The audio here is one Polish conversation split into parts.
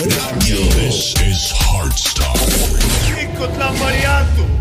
Radio. This is Hardstyle. Ikut lang varianto.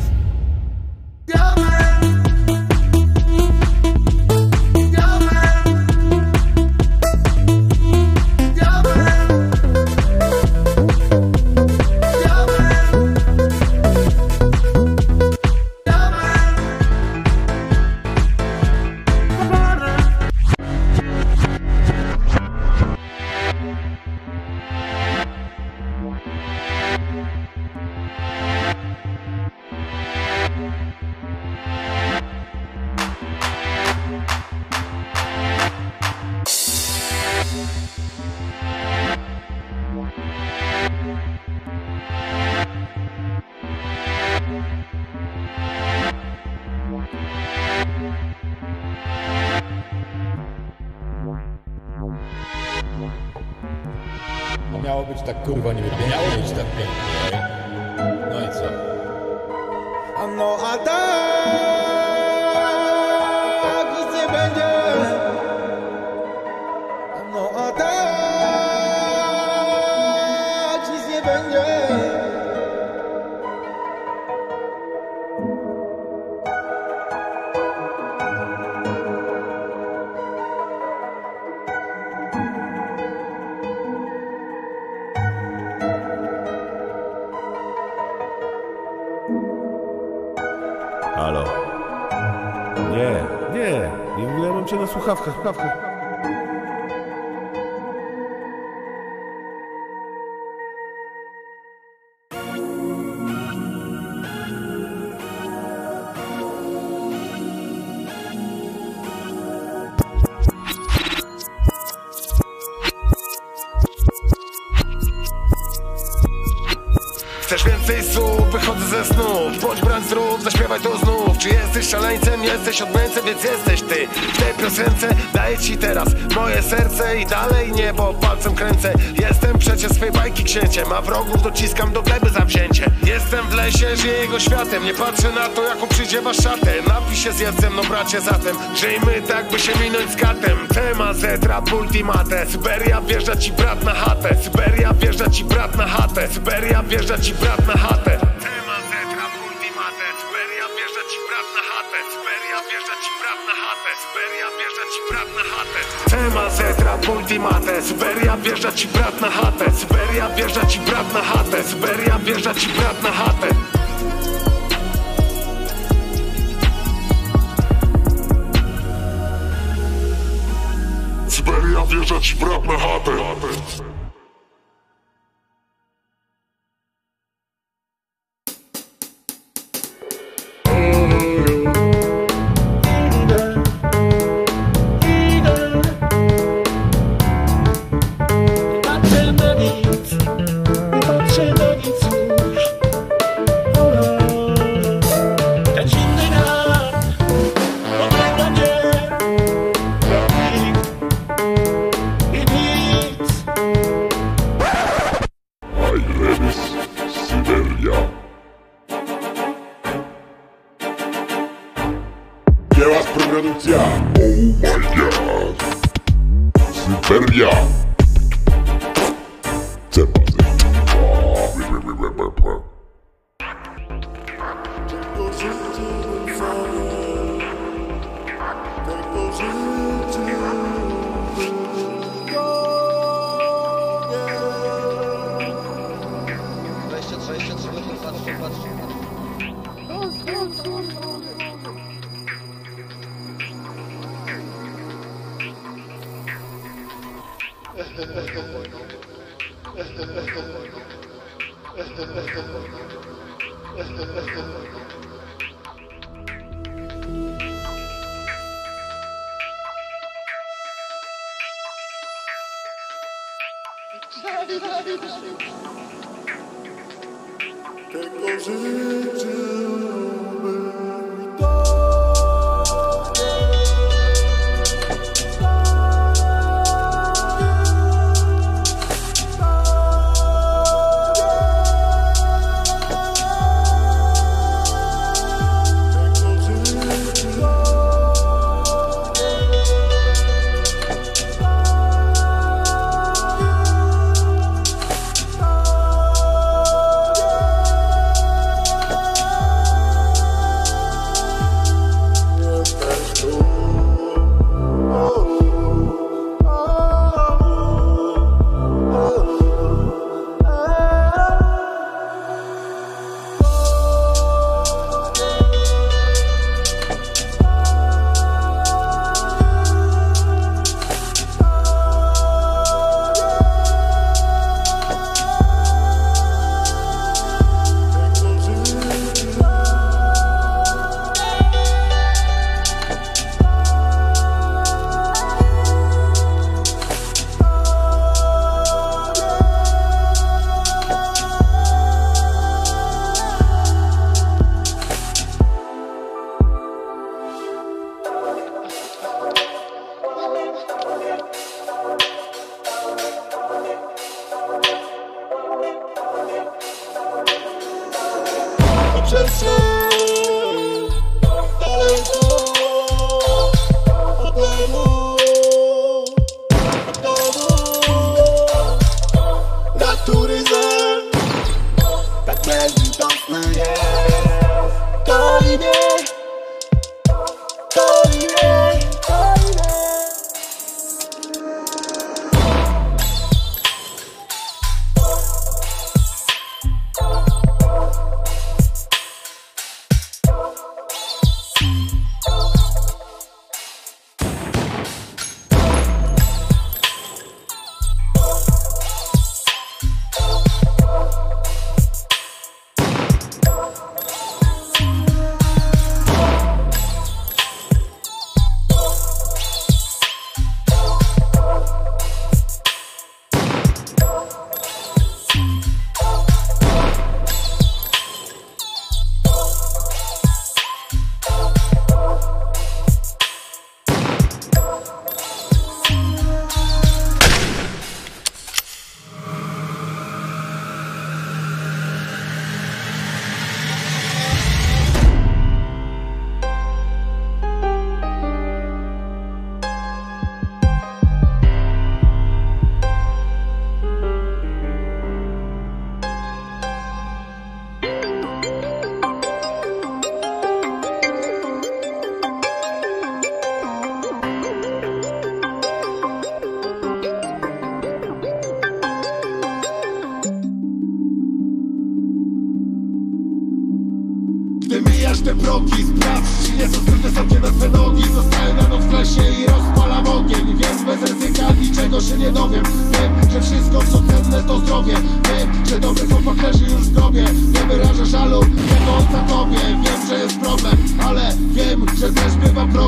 Tak kurwa nie wiem, cię na wychodzę ze snów Bądź brat zrób, zaśpiewaj to znów. Czy jesteś szaleńcem, jesteś odmęcem, więc jesteś ty. W tej piosence daję ci teraz. Moje serce I dalej niebo palcem kręcę. Jestem przecież swej bajki księciem A wrogów dociskam do gleby za wzięcie. Jestem w lesie, żyję jego światem. Nie patrzę na to, jaką przyjdzie wasz szatę. Napij się z jedzem, no bracie zatem. Żyjmy tak, by się minąć z katem. Tema Z, rap ultimate. Syberia wjeżdża ci brat na chatę. Syberia wjeżdża ci brat na chatę. Syberia wjeżdża ci brat na chatę ultimate Syberia wjeżdża ci brat na chatę. Syberia wjeżdża ci brat na chatę. Syberia wjeżdża ci brat na chatę. Syberia wjeżdża ci brat na chatę.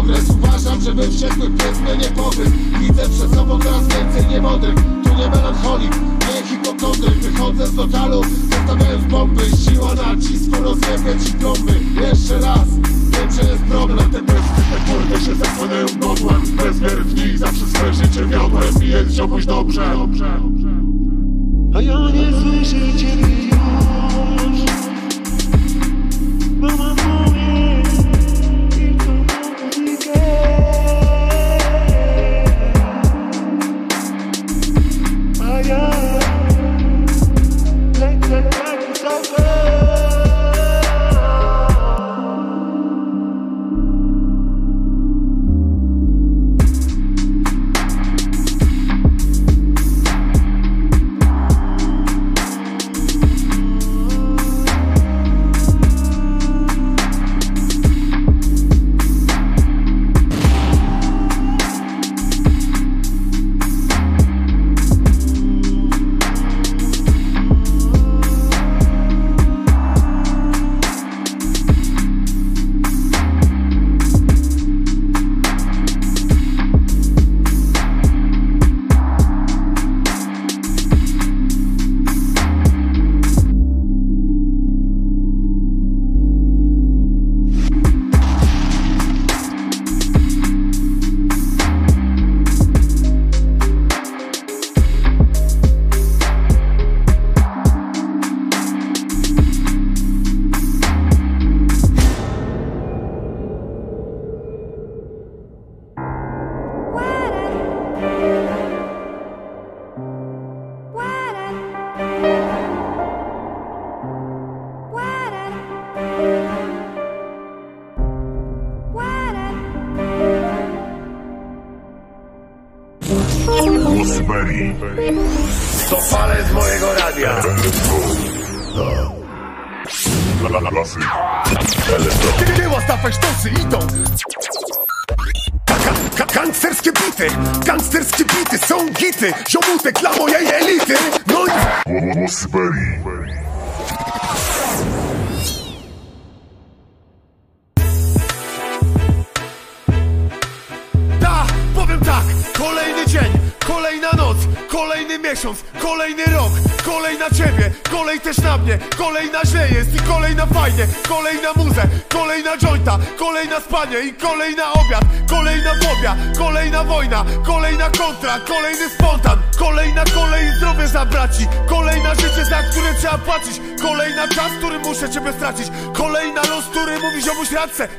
Progres Uważam, że by wściekły pies mnie nie pogryzł Widzę przed sobą coraz więcej niemodrych. Tu nie melancholik, nie hipokondryk. Wychodzę z lokalu, zostawiając bomby. Siła nacisku, rozjebie ci trąby Jeszcze raz, wiem, że jest problem. Te besty, te kurwy się zasłaniają godłem Bez wiary w zawsze swoje życie wiodłem I jest ziomuś dobrze, dobrze. A ja nie słyszę ciebie już. Bo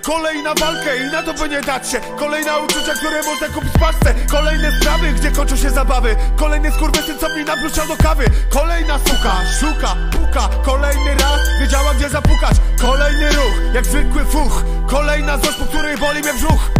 kolejna walkę i na to by nie dać się, kolejna uczucia, które można kupić w paczce, kolejne sprawy, gdzie kończą się zabawy, kolejny skurwysyn, co mi nabruszał do kawy, kolejna suka, szuka, puka, kolejny raz, wiedziała gdzie zapukać, kolejny ruch, jak zwykły fuch, kolejna złość, po której boli mnie brzuch.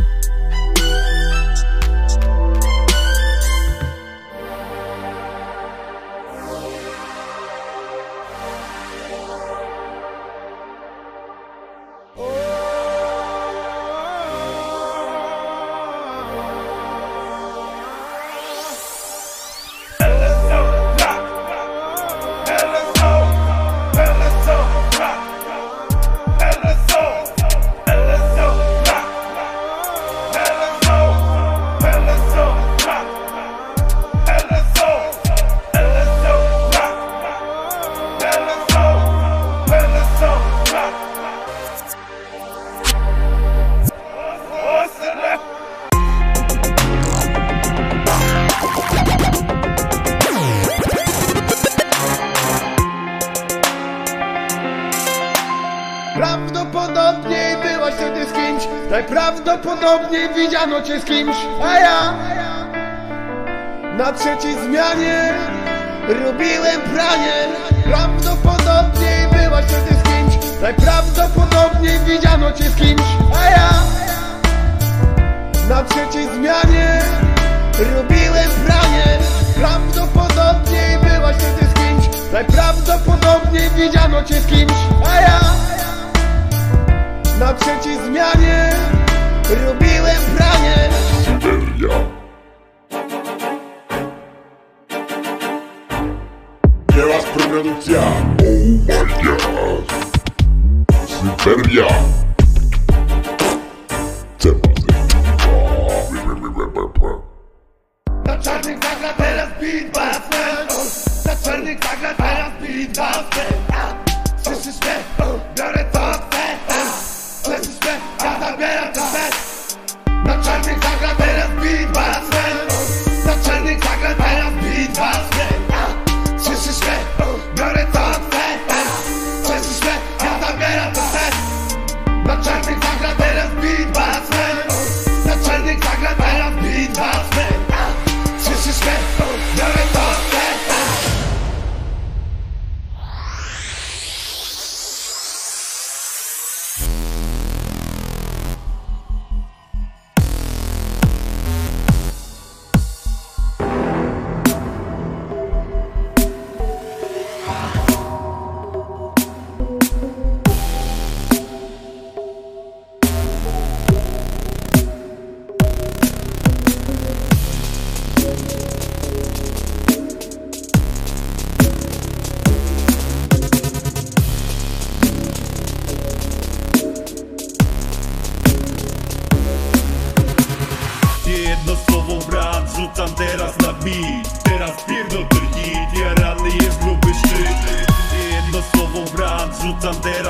Cię z kimś A ja Na trzeciej zmianie Robiłem pranie. Prawdopodobnie byłaś wtedy z kimś Najprawdopodobniej widziano cię z kimś A ja Na trzeciej zmianie Robiłem pranie. Prawdopodobnie byłaś wtedy z kimś Najprawdopodobniej widziano cię z kimś A ja na trzeciej zmianie robiłem pranie Syberia. Produkcja. Oh my god. Syberia. Jedno słowo brat, rzucam teraz na beat. Teraz pierdol ten hit, jarany jest gruby szczyt Jedno słowo brat, rzucam teraz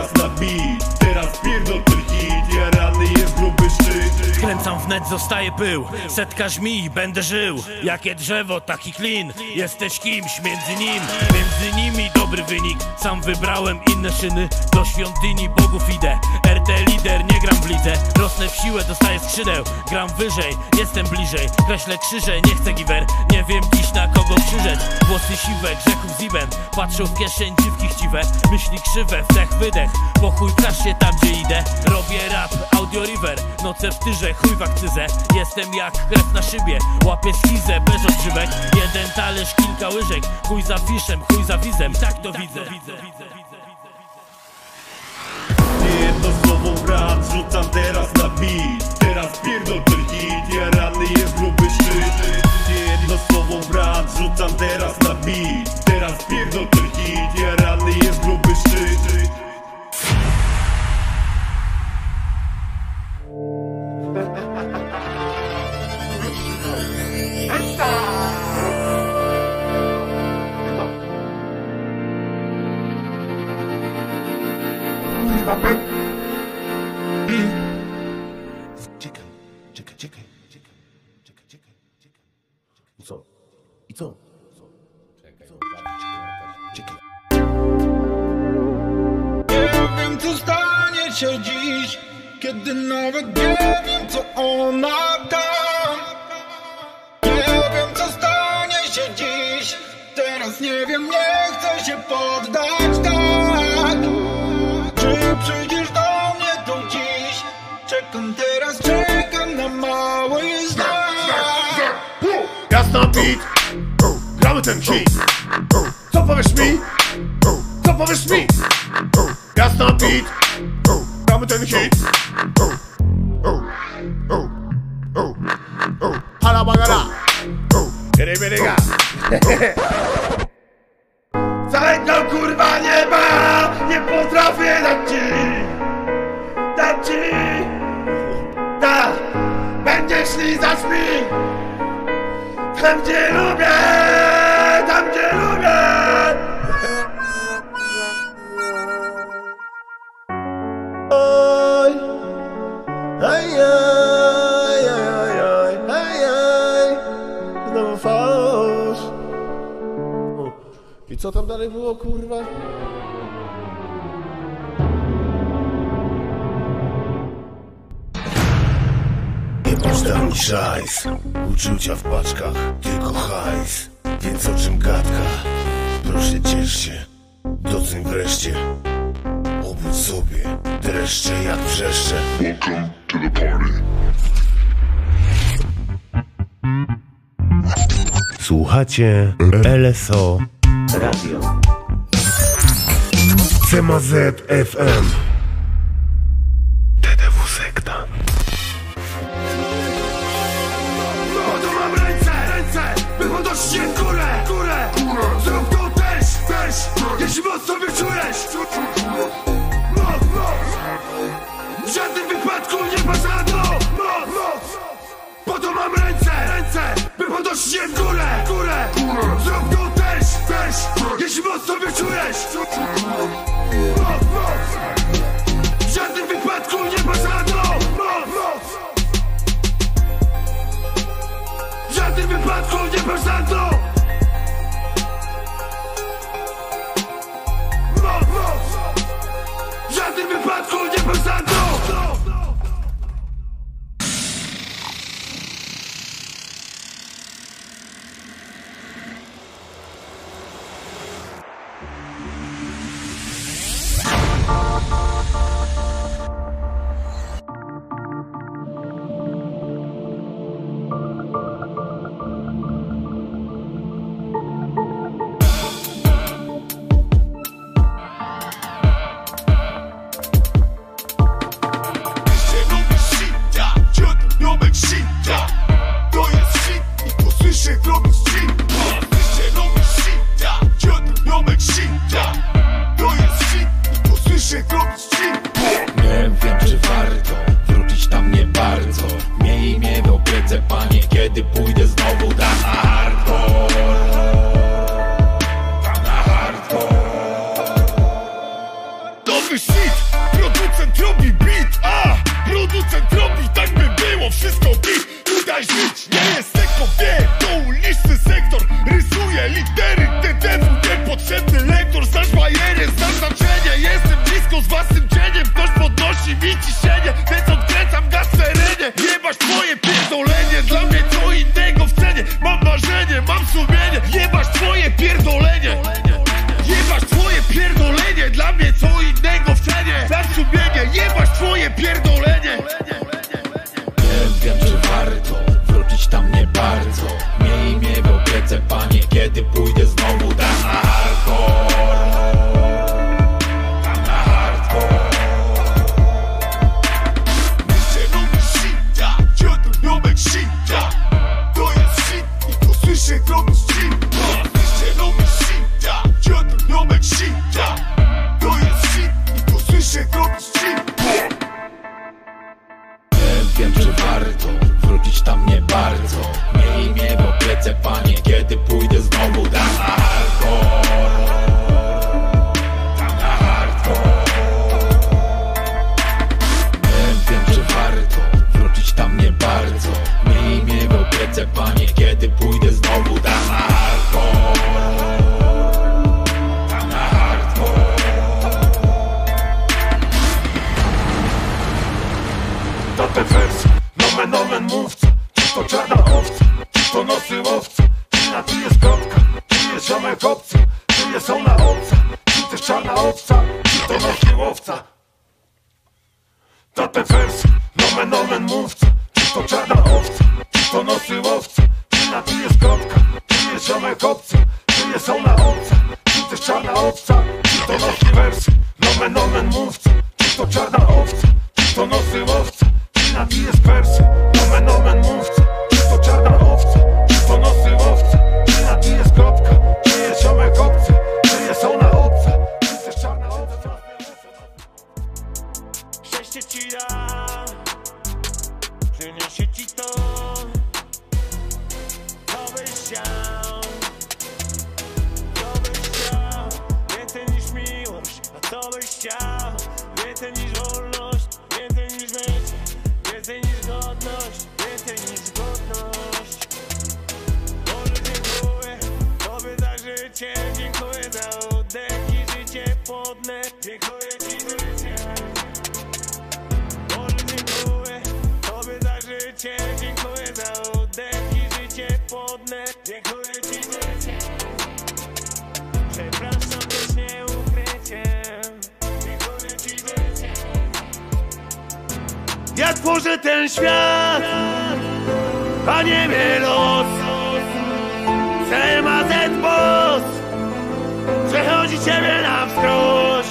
wnet, zostaje pył. Setka żmi, będę żył. Jakie drzewo, taki klin. Jesteś kimś między nim. Między nimi dobry wynik. Sam wybrałem inne szyny Do świątyni bogów idę. RT lider, nie gram w lidze. Rosnę w siłę, dostaję skrzydeł. Gram wyżej, jestem bliżej. Kreślę krzyże, nie chcę giver Nie wiem dziś na kogo przyrzec Włosy siwe, grzechów ziben Patrzą w kieszeń dziwki chciwe. Myśli krzywe, wdech, wydech. Po chuj każ się tam gdzie idę. Robię rap, audio river. Noce w tyrze, chuj w akcyzę Jestem jak krew na szybie Łapię schizę, bez odżywek. Jeden talerz, kilka łyżek Chuj za fiszem, chuj za wizem. Tak to widzę. Jedno słowo brat, rzucam teraz na beat. Teraz pierdol ten hit, jarany jest gruby szczyt. Jedno słowo brat, rzucam teraz na beat. Teraz pierdol ten co? I co? Czekaj. Nie wiem co stanie się dziś Kiedy nawet nie wiem co ona tam Nie wiem co stanie się dziś Teraz nie wiem, nie chcę się poddać Czekam teraz, czekam na mały znak Jasna beat Gramy ten hit Co powiesz mi? Co powiesz mi? Jasna beat Gramy ten hit Hala bagara Rybyryga Całego Lizać mi tam gdzie lubię, tam gdzie lubię. Oj, ej, ej, ej, ej, ej, ej, znowu fałsz. I co tam dalej było, kurwa? Nie bądź dawni szajs Uczucia w paczkach, tylko hajs. Więc o czym gadka? Proszę ciesz się. Doceń wreszcie. Obudź sobie Dreszcze jak wrzeszcze. Welcome to the party. Słuchacie LSO Radio. CMZ FM czujesz? Moc, moc W żadnym wypadku nie ma za to Moc, Po to mam ręce, ręce By podnosić je w górę, górę Zrób to też, też Jeśli moc sobie czujesz Moc, moc W żadnym wypadku nie ma za to Moc, W żadnym wypadku nie ma za chuj nie był serce panie Kiedy pójdę Jak tworzę ten świat, panie mnie los. CMAZ Boss przechodzi ciebie na wskroś.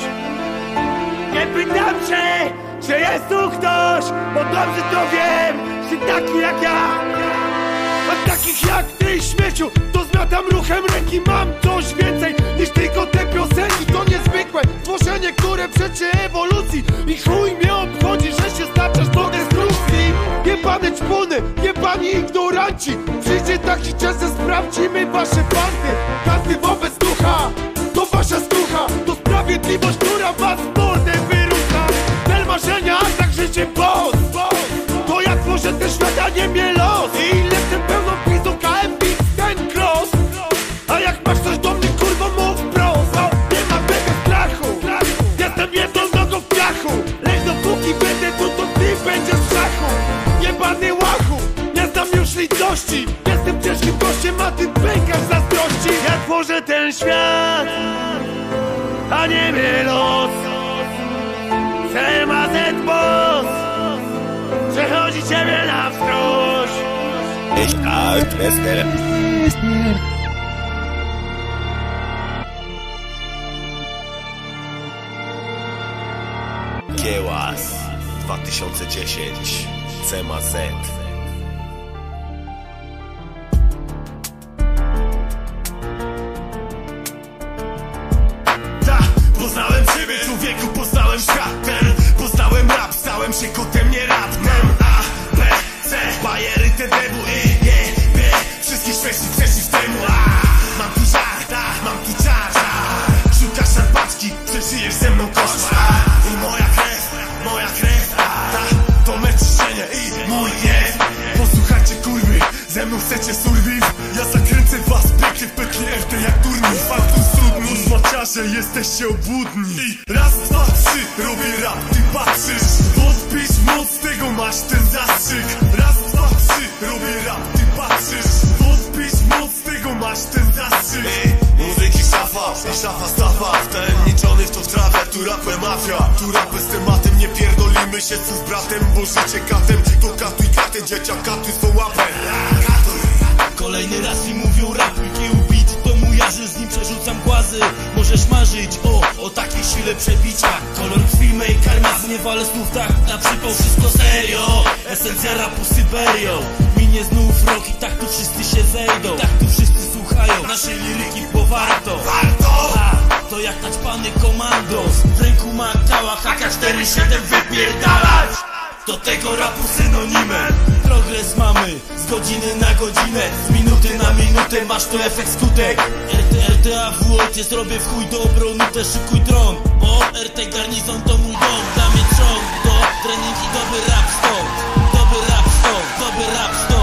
Nie pytam się, czy jest tu ktoś, bo dobrze to wiem, że taki jak ja. A takich jak ty śmieciu to zmiatam ruchem ręki Mam coś więcej niż tylko te piosenki. To niezwykłe tworzenie, które przeczy ewolucji. I chuj mnie obchodzi, że się staczasz do destrukcji. Jebane czpony, jebani ignoranci. Przyjdzie taki czas, że sprawdzimy wasze bandy Każdy wobec ducha, to wasza stucha To sprawiedliwość, która was w mordę wyrusza. Cel marzenia, a tak życie boss To jak może ten świat, nie mnie los Jebany łachu, nie znam już litości. Jestem ciężkim gościem, a ty pękasz zazdrości Ja tworzę ten świat A nie mnie los. CMAZ boss Przechodzi ciebie na wskroś. Kiełas 2010 CMAZ Ta, się obłudny. Syberią Minie znów rok i tak tu wszyscy się zejdą. Tak tu wszyscy słuchają naszej liryki, bo warto. Warto! A, to jak naćpany komandos W ręku ma kałach AK-47 wypierdalać! Do tego rapu synonimem. Progres mamy z godziny na godzinę. Z minuty na minutę masz tu efekt skutek. RT, RTA w ojciec robię w chuj dobrą nutę Szykuj dron, bo RT garnizon to mój dom Dla mnie trząg to trening i dobry rap stąd stąd, dobry rap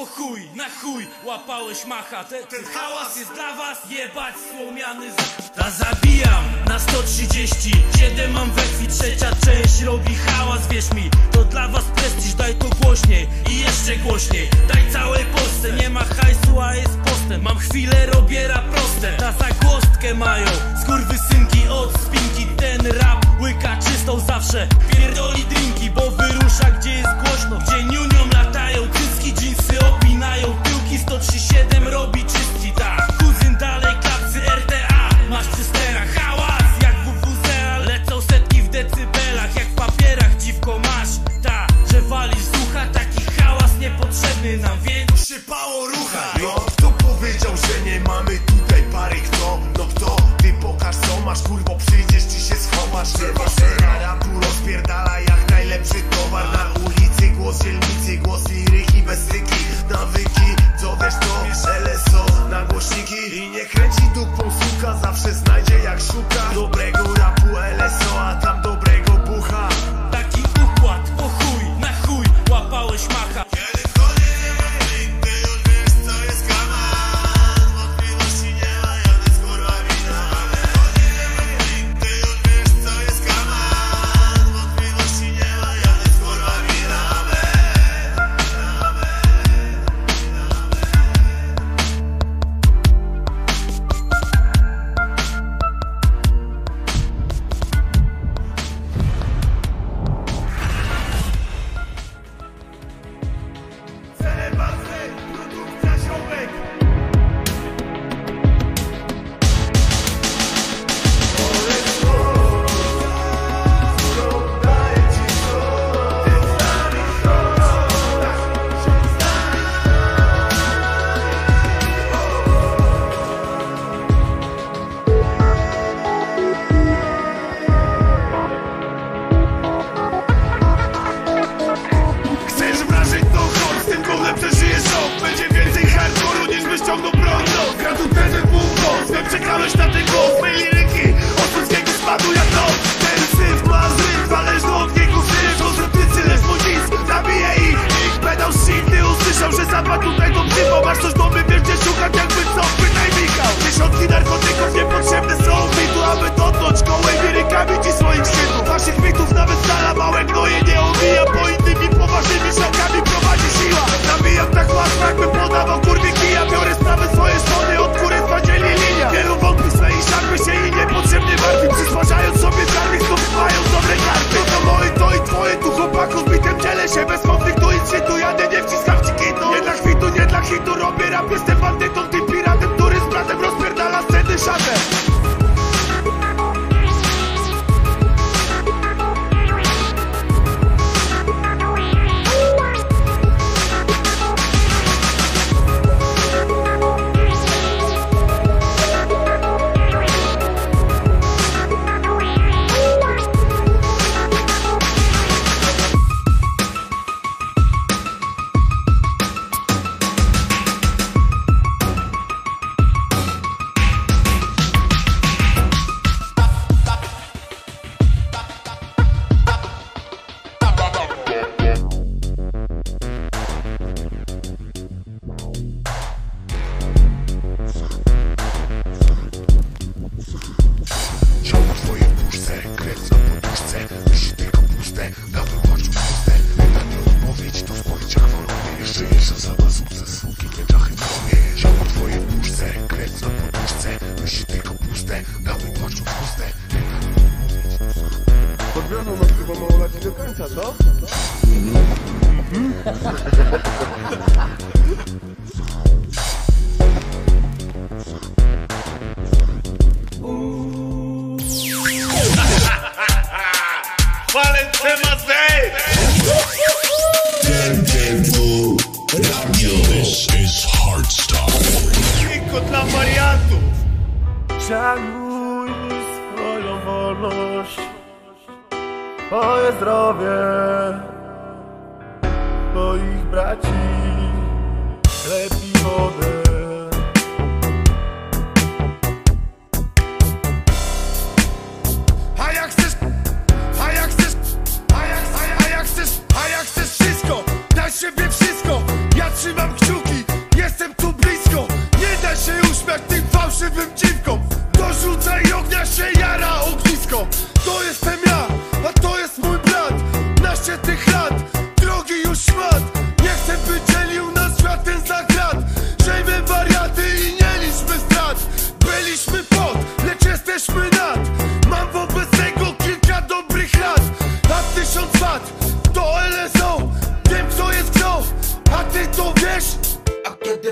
po chuj, na chuj, łapałeś macha. Ten, ten hałas jest dla was, jebać słomiany za... Ta zabijam na 130, 7 mam we krwi, trzecia część robi hałas. Wierz mi, to dla was prestiż, daj to głośniej i jeszcze głośniej. Daj całej Polsce, nie ma hajsu, a jest postęp. Mam chwilę, robię rap proste, na zagłostkę mają Skurwysynki od spinki, ten rap łyka czystą zawsze. Pierdoli drinki, bo wyrusza gdzie jest głośno. Gdzie niunią 37 robi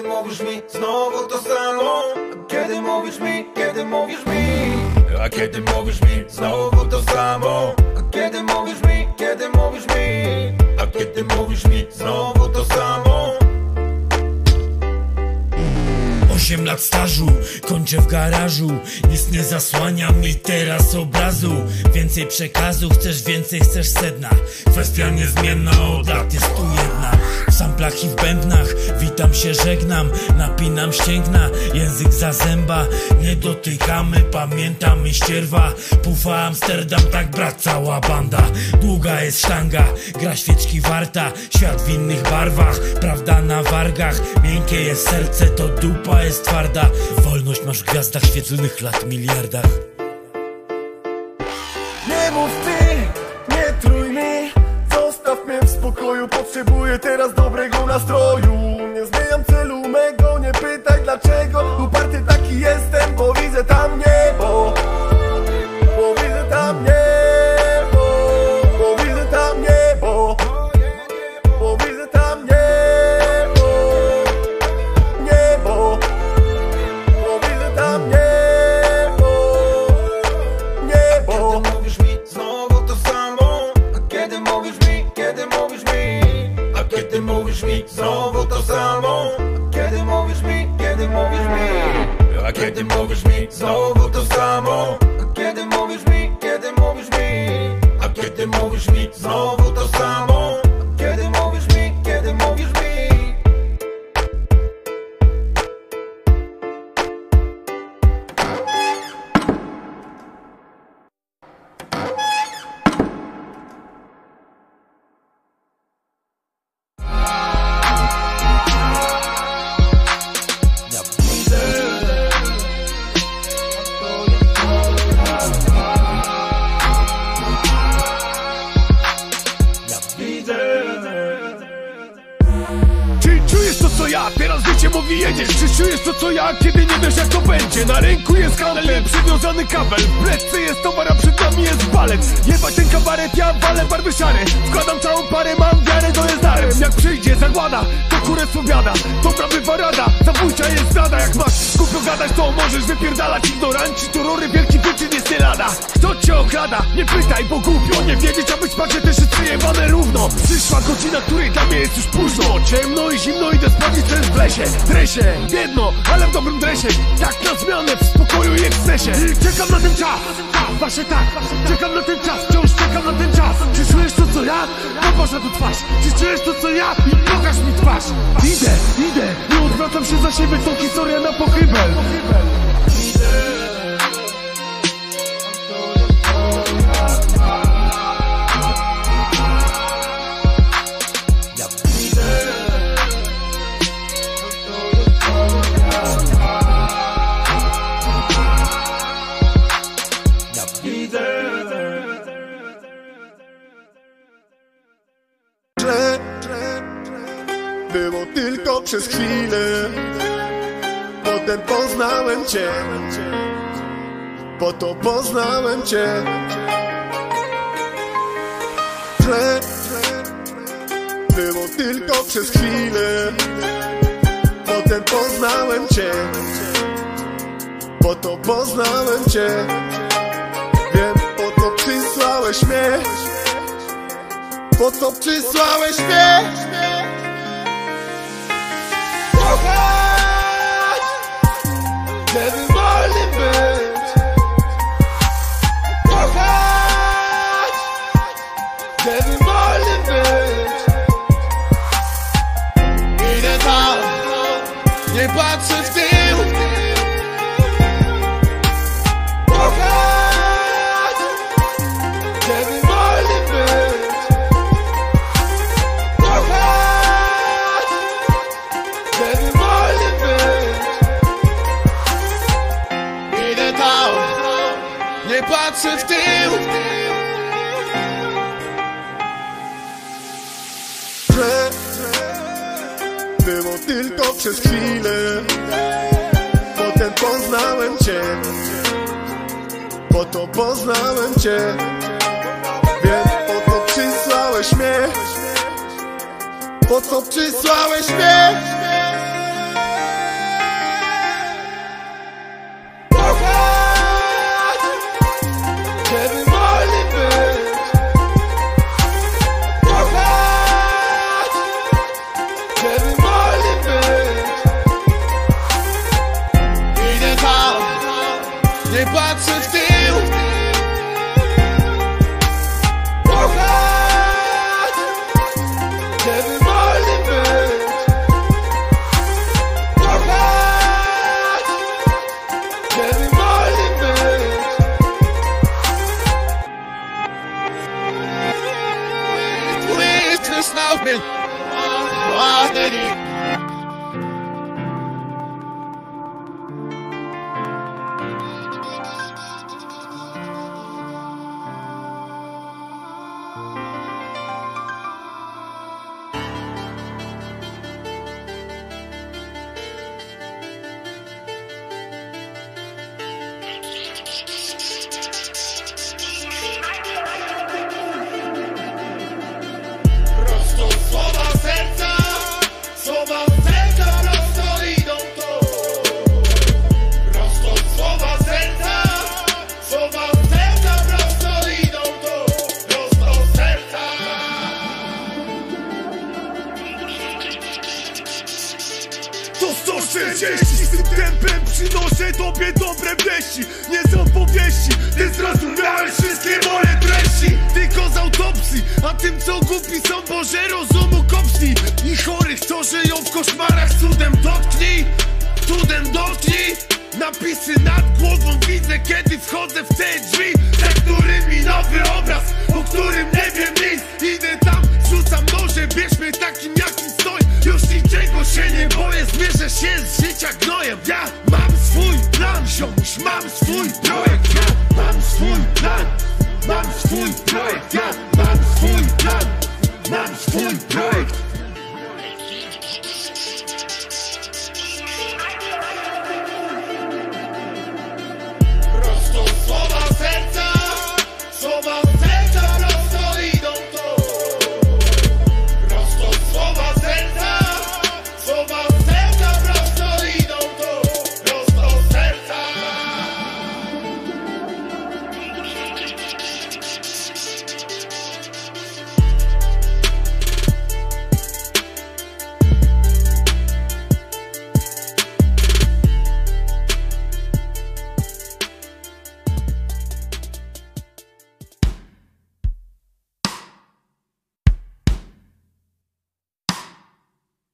mówisz mi znowu to samo? Kiedy mówisz mi, kiedy mówisz mi? A kiedy mówisz mi znowu to samo? A kiedy mówisz mi, kiedy mówisz mi? A kiedy mówisz mi znowu to samo? 8 lat stażu, kończę w garażu Nic nie zasłania mi teraz obrazu Więcej przekazu, chcesz więcej, chcesz sedna Kwestia niezmienna, od lat jest tu jedna samplach i w bębnach Witam się, żegnam, napinam ścięgna Język za zęba, nie dotykamy Pamiętamy ścierwa, pufa Amsterdam Tak brat cała banda, długa jest sztanga Gra świeczki warta, świat w innych barwach Prawda na wargach, miękkie jest serce To dupa jest twarda Wolność masz w gwiazdach świetlnych lat miliardach. Nie mów boju Potrzebuję teraz dobrego nastroju. Nie zmieniam celu mego, nie pytaj dlaczego. Uparty taki jestem, bo widzę tam nie kiedy mówisz mi Znowu to samo przez chwilę. Potem poznałem Cię. Po to poznałem Cię. Że było tylko przez chwilę. Potem poznałem Cię. Po to poznałem Cię. Wiem, po to przysłałeś mnie. Po to przysłałeś mnie. Seven było tylko przez chwilę. Potem poznałem cię. Po to poznałem cię. Wiem, po to przysłałeś mnie. Po to przysłałeś mnie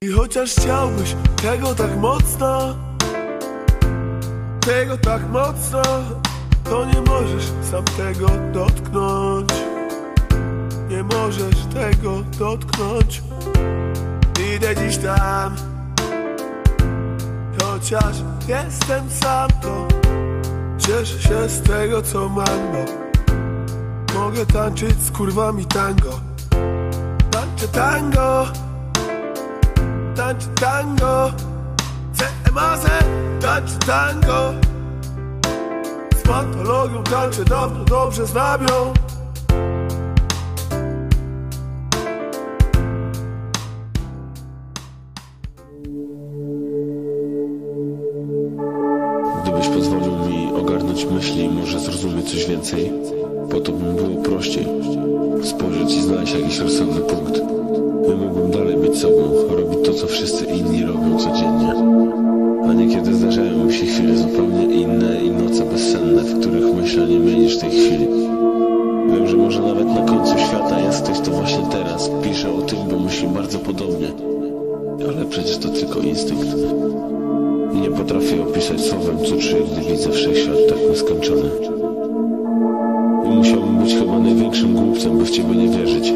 I chociaż chciałbyś tego tak mocno Tego tak mocno To nie możesz sam tego dotknąć. Nie możesz tego dotknąć. Idę dziś tam Chociaż jestem sam to Cieszę się z tego co mam bo Mogę tańczyć z kurwami tango. Tańczę tango tańczy tango. CMAZ tańczy tango. Z patologią tańczę dawno dobrze znam ją chyba największym głupcem, by w ciebie nie wierzyć.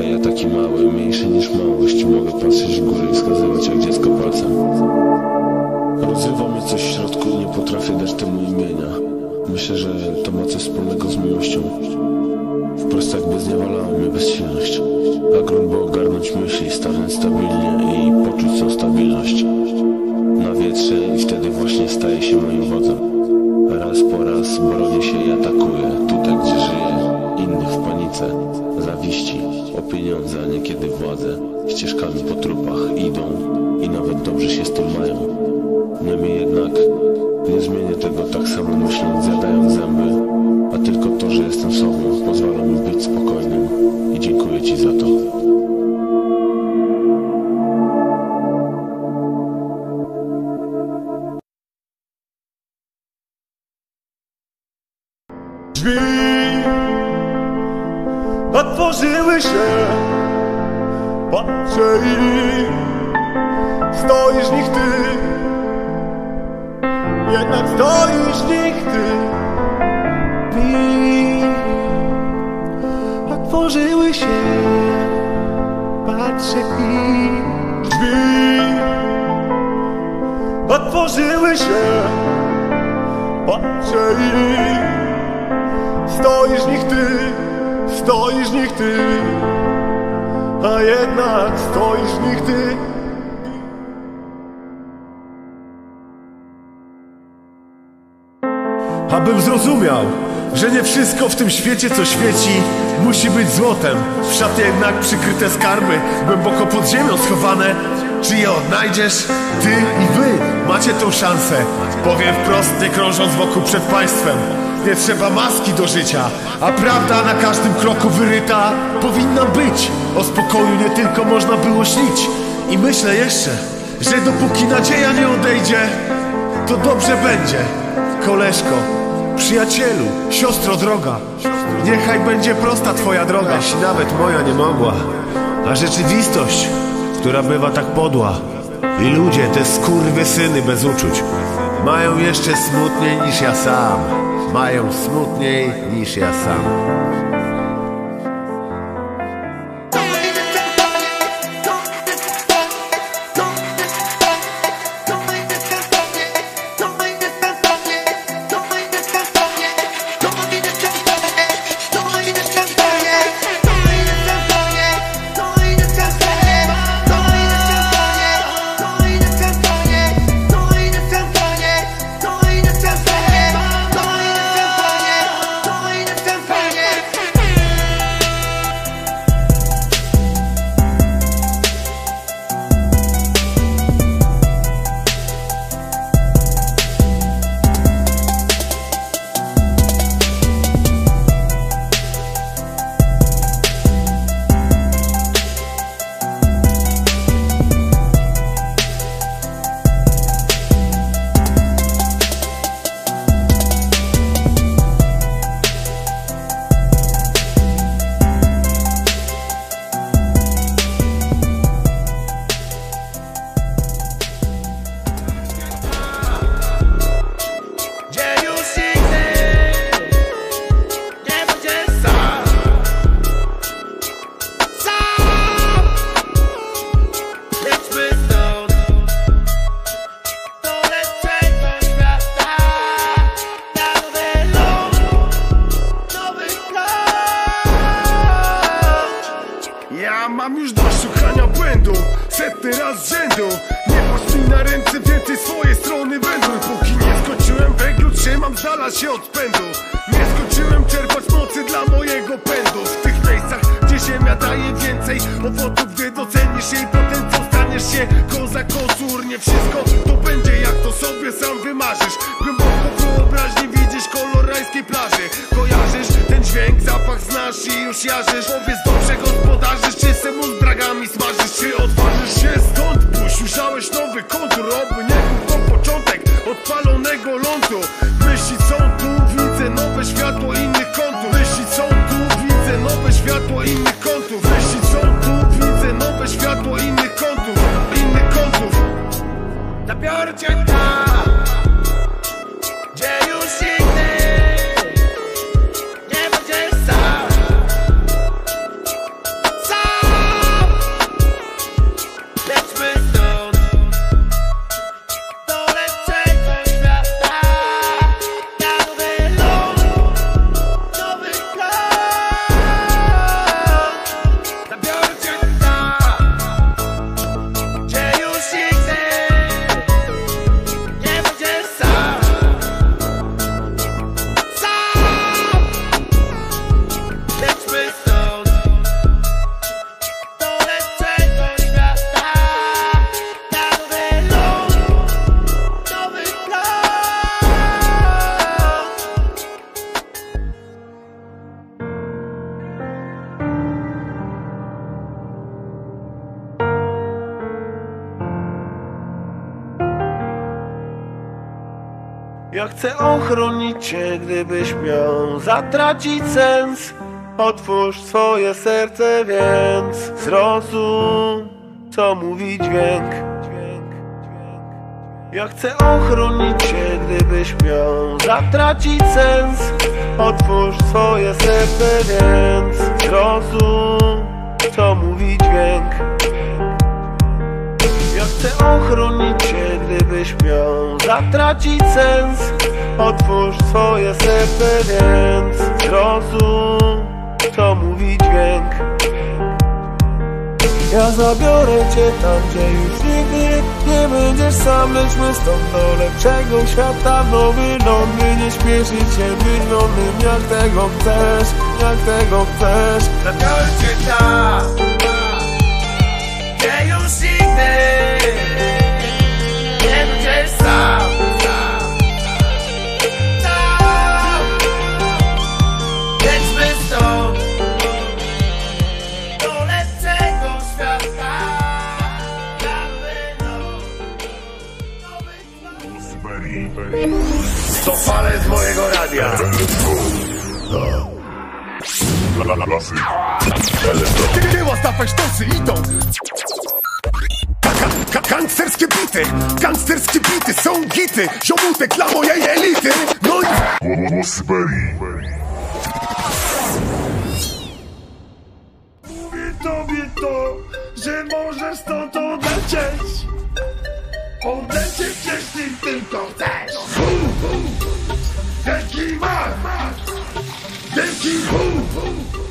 A ja taki mały, mniejszy niż małość, mogę patrzeć w górę i wskazywać jak dziecko palcem. Rozrywa mnie coś w środku i nie potrafię dać temu imienia. Myślę, że to ma coś wspólnego z miłością. Wprost jakby zniewalała mnie bezsilność. A grunt by ogarnąć myśli, stanąć stabilnie i poczuć tą stabilność pieniądze, a niekiedy władzę, ścieżkami po trupach idą i nawet dobrze się z tym mają. Niemniej jednak nie zmienię tego tak samo myśląc, zjadając zęby, stoisz nich ty Abym zrozumiał, że nie wszystko w tym świecie co świeci Musi być złotem. W jednak przykryte skarby Głęboko pod ziemią schowane. Czy je odnajdziesz? Ty i wy macie tą szansę Powiem wprost, nie krążąc wokół przed państwem nie trzeba maski do życia, a prawda na każdym kroku wyryta powinna być. O spokoju nie tylko można było śnić. I myślę jeszcze, że dopóki nadzieja nie odejdzie, to dobrze będzie. Koleżko, przyjacielu, siostro droga, niechaj będzie prosta twoja droga. Jeśli nawet moja nie mogła, a rzeczywistość, która bywa tak podła. I ludzie, te skurwy syny bez uczuć, mają jeszcze smutniej niż ja sam mają smutniej niż ja sam. Miał zatracić sens. Otwórz swoje serce więc. Zrozum, co mówi dźwięk. Ja chcę ochronić cię, gdybyś miał zatracić sens. Otwórz swoje serce więc. Zrozum, co mówi dźwięk. Ja chcę ochronić cię, miał zatracić sens Otwórz swoje serce więc Zrozum, co mówi dźwięk Ja zabiorę cię tam, gdzie już nigdy nie będziesz sam Lećmy stąd do lepszego świata nowy By nie śpieszyć się być wolnym jak tego chcesz Jak tego chcesz. Zabiorę cię tam Gdzie już nigdy radia Tyła stawaj sztosy idą. Ka- Gangsterskie bity, gangsterskie bity są gity. Ziomutek dla mojej elity. No i Mówię tobie to, że możesz stąd odlecieć. Odlecieć wcześniej tylko chcesz Denki Man! Denki Boom!